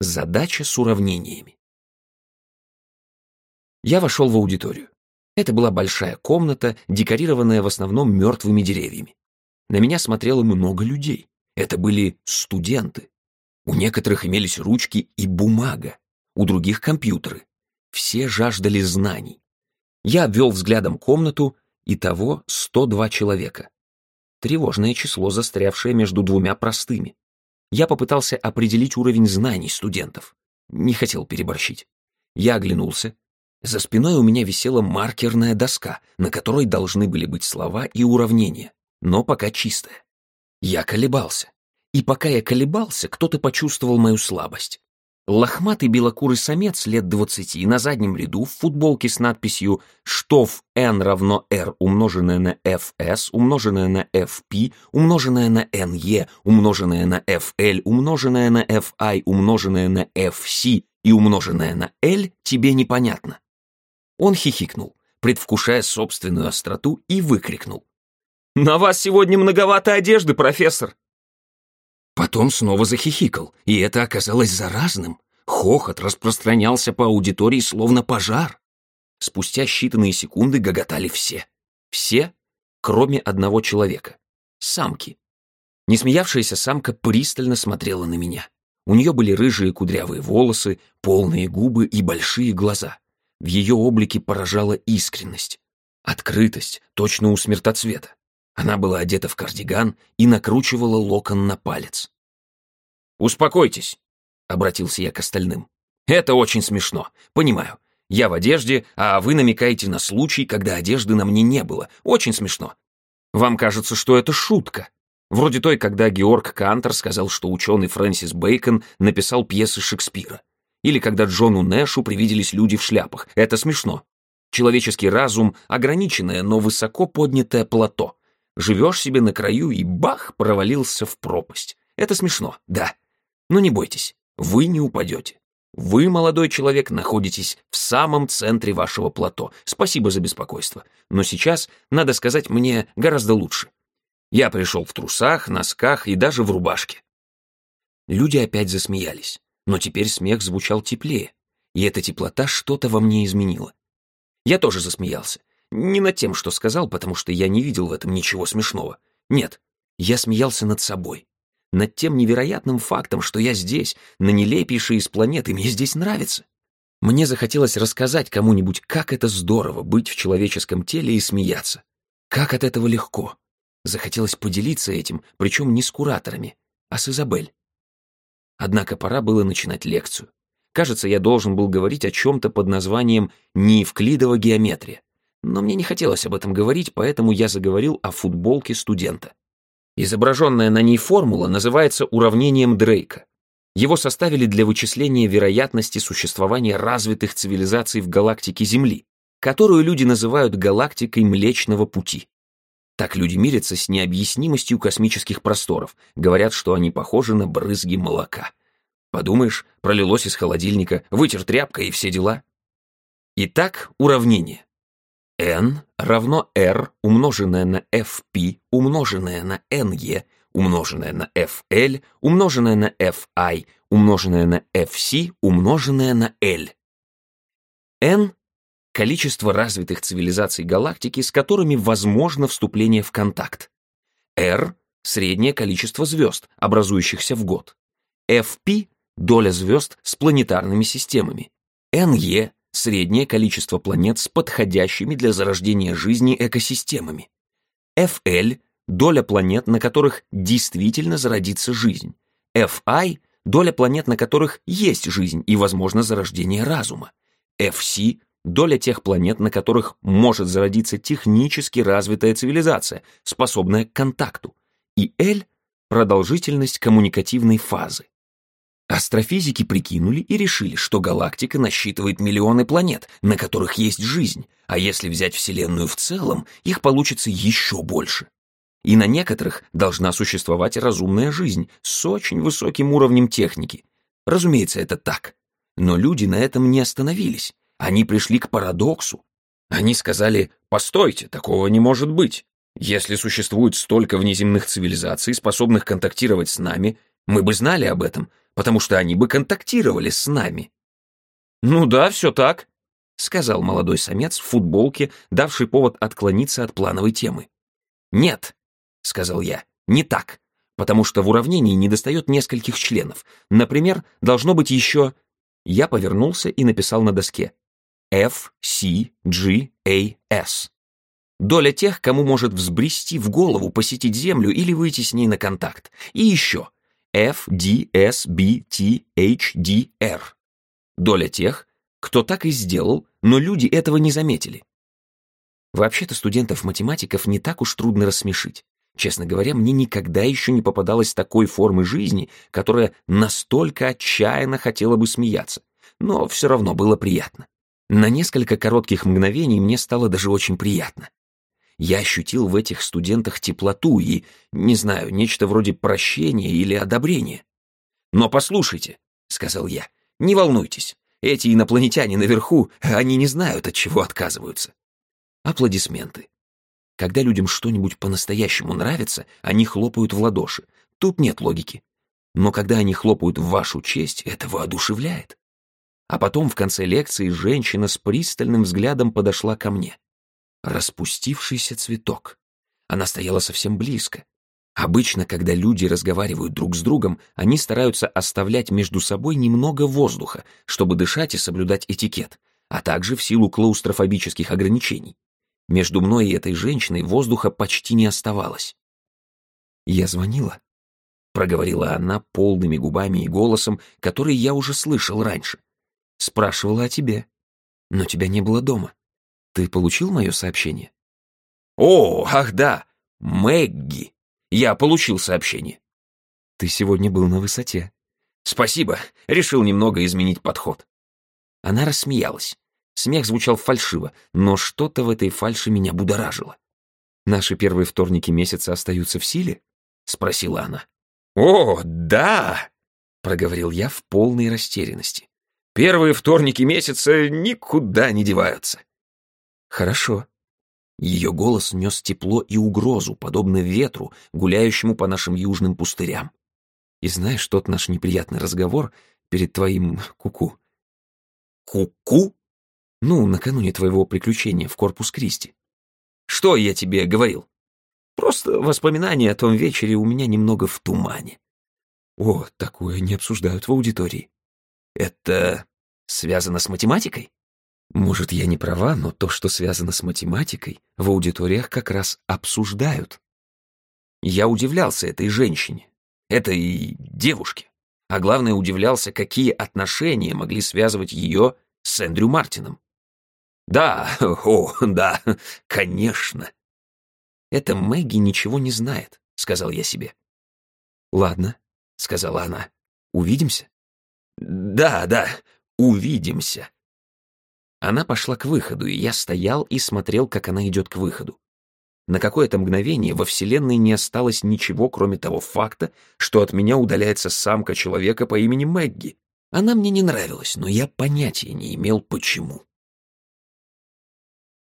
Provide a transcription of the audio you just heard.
Задача с уравнениями. Я вошел в аудиторию. Это была большая комната, декорированная в основном мертвыми деревьями. На меня смотрело много людей. Это были студенты. У некоторых имелись ручки и бумага, у других компьютеры. Все жаждали знаний. Я обвел взглядом комнату, и того 102 человека. Тревожное число, застрявшее между двумя простыми. Я попытался определить уровень знаний студентов. Не хотел переборщить. Я оглянулся. За спиной у меня висела маркерная доска, на которой должны были быть слова и уравнения, но пока чистая. Я колебался. И пока я колебался, кто-то почувствовал мою слабость. Лохматый белокурый самец лет двадцати на заднем ряду в футболке с надписью «Штоф n равно r умноженное на fs умноженное на fp умноженное на ne умноженное на fl умноженное на fi умноженное на fc и умноженное на l тебе непонятно». Он хихикнул, предвкушая собственную остроту, и выкрикнул. «На вас сегодня многовато одежды, профессор!» Потом снова захихикал, и это оказалось заразным. Хохот распространялся по аудитории словно пожар. Спустя считанные секунды гоготали все. Все, кроме одного человека. Самки. Несмеявшаяся самка пристально смотрела на меня. У нее были рыжие кудрявые волосы, полные губы и большие глаза. В ее облике поражала искренность. Открытость, точно у смертоцвета. Она была одета в кардиган и накручивала локон на палец. «Успокойтесь», — обратился я к остальным. «Это очень смешно. Понимаю. Я в одежде, а вы намекаете на случай, когда одежды на мне не было. Очень смешно. Вам кажется, что это шутка. Вроде той, когда Георг Кантер сказал, что ученый Фрэнсис Бэйкон написал пьесы Шекспира. Или когда Джону Нэшу привиделись люди в шляпах. Это смешно. Человеческий разум — ограниченное, но высоко поднятое плато. Живешь себе на краю и бах, провалился в пропасть. Это смешно, да. Но не бойтесь, вы не упадете. Вы, молодой человек, находитесь в самом центре вашего плато. Спасибо за беспокойство. Но сейчас, надо сказать, мне гораздо лучше. Я пришел в трусах, носках и даже в рубашке. Люди опять засмеялись, но теперь смех звучал теплее, и эта теплота что-то во мне изменила. Я тоже засмеялся, не над тем, что сказал, потому что я не видел в этом ничего смешного. Нет, я смеялся над собой. Над тем невероятным фактом, что я здесь, на нелепейшей из планет, и мне здесь нравится. Мне захотелось рассказать кому-нибудь, как это здорово быть в человеческом теле и смеяться. Как от этого легко. Захотелось поделиться этим, причем не с кураторами, а с Изабель. Однако пора было начинать лекцию. Кажется, я должен был говорить о чем-то под названием «неевклидова геометрия». Но мне не хотелось об этом говорить, поэтому я заговорил о футболке студента. Изображенная на ней формула называется уравнением Дрейка. Его составили для вычисления вероятности существования развитых цивилизаций в галактике Земли, которую люди называют галактикой Млечного Пути. Так люди мирятся с необъяснимостью космических просторов, говорят, что они похожи на брызги молока. Подумаешь, пролилось из холодильника, вытер тряпкой и все дела. Итак, уравнение n равно r умноженное на fp умноженное на ne умноженное на fl умноженное на fi умноженное на fc умноженное на l. n — количество развитых цивилизаций галактики, с которыми возможно вступление в контакт. r — среднее количество звезд, образующихся в год. fp — доля звезд с планетарными системами. ne среднее количество планет с подходящими для зарождения жизни экосистемами. FL – доля планет, на которых действительно зародится жизнь. FI – доля планет, на которых есть жизнь и возможно зарождение разума. FC – доля тех планет, на которых может зародиться технически развитая цивилизация, способная к контакту. И L – продолжительность коммуникативной фазы. Астрофизики прикинули и решили, что галактика насчитывает миллионы планет, на которых есть жизнь, а если взять Вселенную в целом, их получится еще больше. И на некоторых должна существовать разумная жизнь с очень высоким уровнем техники. Разумеется, это так. Но люди на этом не остановились. Они пришли к парадоксу. Они сказали, постойте, такого не может быть. Если существует столько внеземных цивилизаций, способных контактировать с нами, Мы бы знали об этом, потому что они бы контактировали с нами. Ну да, все так, сказал молодой самец в футболке, давший повод отклониться от плановой темы. Нет, сказал я, не так, потому что в уравнении недостает нескольких членов. Например, должно быть еще... Я повернулся и написал на доске F, C, G, A, S. Доля тех, кому может взбрести в голову посетить Землю или выйти с ней на контакт. И еще F, D, S, B, T, H, D, R. Доля тех, кто так и сделал, но люди этого не заметили. Вообще-то студентов-математиков не так уж трудно рассмешить. Честно говоря, мне никогда еще не попадалось такой формы жизни, которая настолько отчаянно хотела бы смеяться. Но все равно было приятно. На несколько коротких мгновений мне стало даже очень приятно. Я ощутил в этих студентах теплоту и, не знаю, нечто вроде прощения или одобрения. «Но послушайте», — сказал я, — «не волнуйтесь. Эти инопланетяне наверху, они не знают, от чего отказываются. Аплодисменты. Когда людям что-нибудь по-настоящему нравится, они хлопают в ладоши. Тут нет логики. Но когда они хлопают в вашу честь, это воодушевляет. А потом в конце лекции женщина с пристальным взглядом подошла ко мне. Распустившийся цветок. Она стояла совсем близко, Обычно, когда люди разговаривают друг с другом, они стараются оставлять между собой немного воздуха, чтобы дышать и соблюдать этикет, а также в силу клаустрофобических ограничений. Между мной и этой женщиной воздуха почти не оставалось. «Я звонила», — проговорила она полными губами и голосом, который я уже слышал раньше. «Спрашивала о тебе, но тебя не было дома. Ты получил мое сообщение?» «О, ах да, Мэгги!» Я получил сообщение. Ты сегодня был на высоте. Спасибо. Решил немного изменить подход. Она рассмеялась. Смех звучал фальшиво, но что-то в этой фальши меня будоражило. Наши первые вторники месяца остаются в силе? Спросила она. О, да! Проговорил я в полной растерянности. Первые вторники месяца никуда не деваются. Хорошо, ее голос нес тепло и угрозу, подобно ветру, гуляющему по нашим южным пустырям. И знаешь, тот наш неприятный разговор перед твоим куку. Куку? Ну, накануне твоего приключения в Корпус Кристи. Что я тебе говорил? Просто воспоминания о том вечере у меня немного в тумане. О, такое не обсуждают в аудитории. Это связано с математикой? Может, я не права, но то, что связано с математикой, в аудиториях как раз обсуждают. Я удивлялся этой женщине, этой девушке. А главное, удивлялся, какие отношения могли связывать ее с Эндрю Мартином. Да, о, да, конечно. Это Мэгги ничего не знает, сказал я себе. Ладно, сказала она. Увидимся? Да, да, увидимся. Она пошла к выходу, и я стоял и смотрел, как она идет к выходу. На какое-то мгновение во Вселенной не осталось ничего, кроме того факта, что от меня удаляется самка человека по имени Мэгги. Она мне не нравилась, но я понятия не имел, почему.